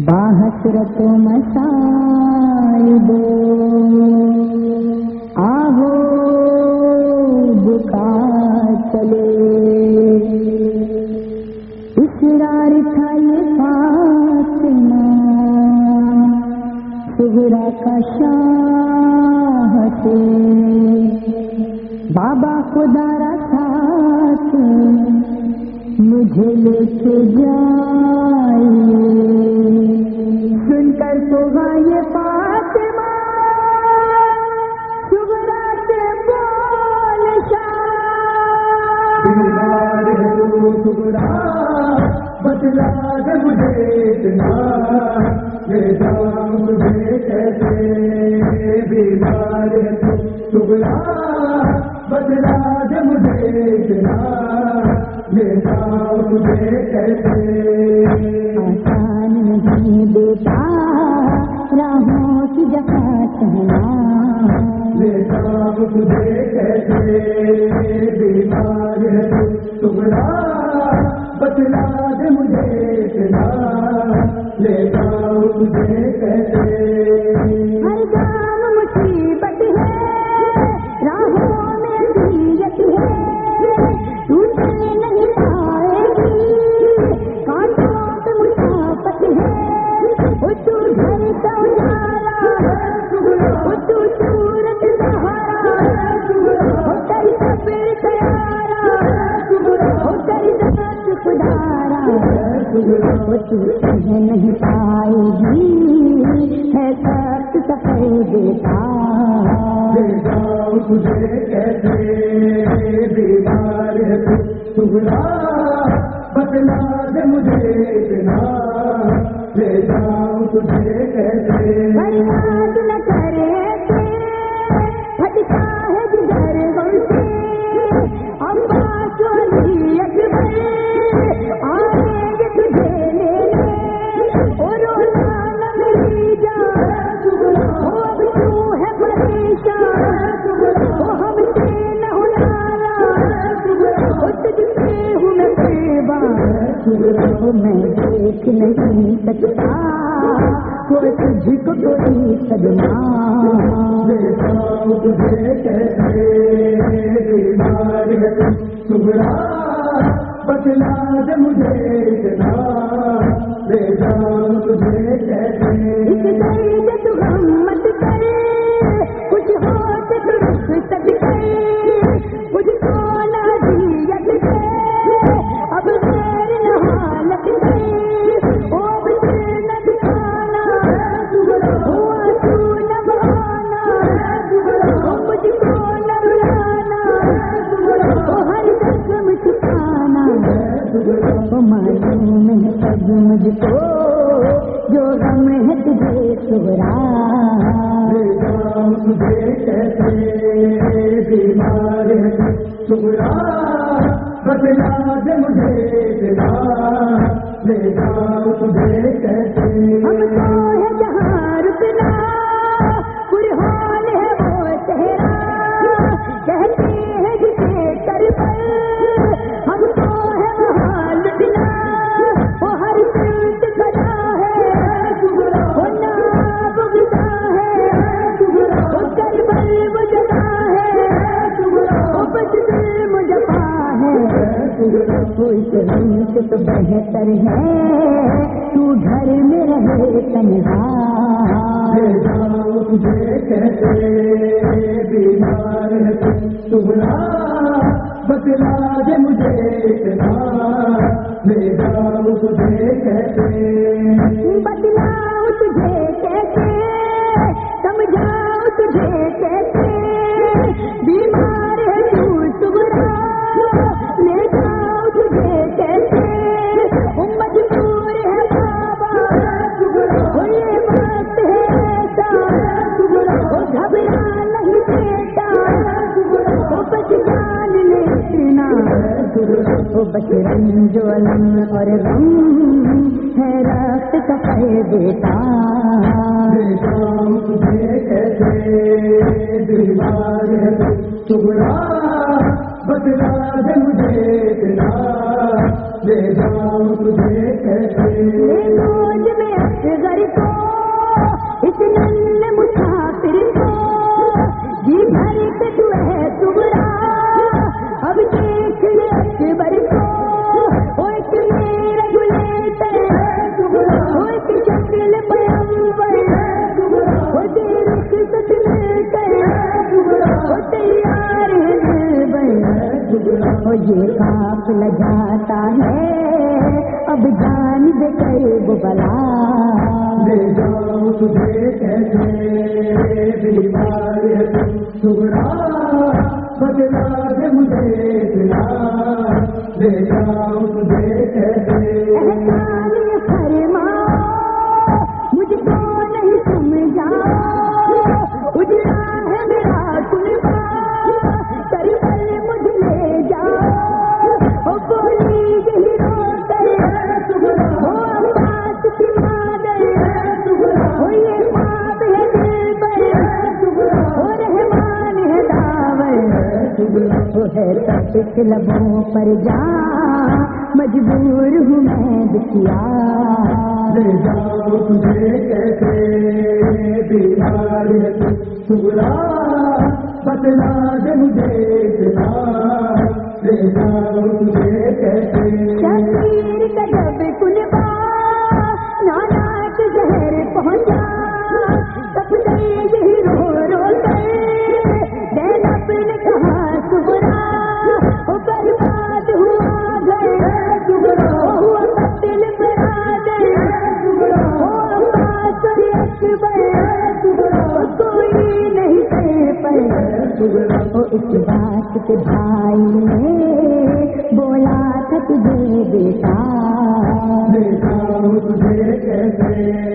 باہسرت مسائب آہو بکا چلے اسرار تھا یہ فاطمہ سہرا کا شاہ سے بابا خدا رکھا مجھے لے کے جائیے سن کر تو یہ فاطمہ سبرا کے بول بیمار ہے بدلا دے مجھے اتنا۔ یہ جام مجھے کیسے؟ بیمار تو ٹکڑا کیسے؟ آسان نہیں بیٹا راہوں کی جگہ کہنا تجھے کیسے؟ بیمار ہے دے مجھے اتنا تجھے کیسے؟ نہیں پائے گی ہے سخت سفر دیتا تجھے کیسے، بیمار ہے تجھا بدلا دے مجھے اتنا۔ لے جاؤ تجھے میں میں دیکھ نہیں سکتا کوئی تجھ کو کوئی سجنا تجھے بدلا مجھے اتنا تجھے کہتے مجھ کو جو غم ہے تجھے جاؤ تجھے کیسے بیمار ہے تجھا بدلا دے مجھے اتنا لے جاؤ تجھے کیسے کوئی سے تو بہتر ہے۔ تو گھر میں رہے تنہا۔ تجھے بدلا دے مجھے اتنا۔ لے تجھے کہتے بس رنج علم اور غم ہے رات کا ہے دیتا بیمار ہے چبڑا بدلا دے مجھے اتنا بے جام تجھے کیسے مسافر کو جی بھر کے تو ہے تمہارا یہ آپ لگاتا ہے۔ اب جان دے قریب بلا۔ لے جاؤ تجھے کیسے۔ بیمار ہے تم دے مجھے جاؤ تپش لبوں پر جا مجبور ہوں میں دکھیا۔ تجھے کیسے بیمار بدلا دے مجھے اتنا لے جاؤں تجھے کیسے دیکھا دیکھا تجھے کیسے